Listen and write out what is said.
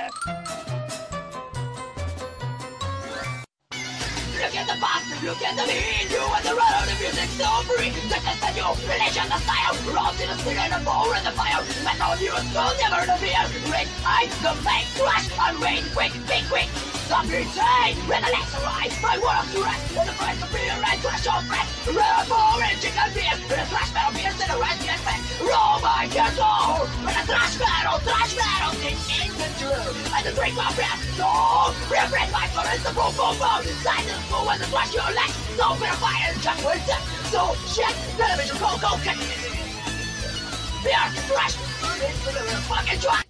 Look at the box, look at the mean You and the run of the music so free. Just as the new religion, the style Rolls in the stick and the bowl and the fire. Metal news will never appear Ring, I, the make crash And rain, quick, big, quick. Stop insane, when the legs arise My world to rest, and the price beer And crash of breath, red more and chicken beer And the thrash metal beers and the red get back Roll my get soul When the thrash metal, thrash metal Sing in the truth And the drink my breath, no Reverend my currents, the boom, boom, boom Silence for when the flash your legs So bit of fire and jump with death So shit, television, go, go, get Beer, thrash Into fucking track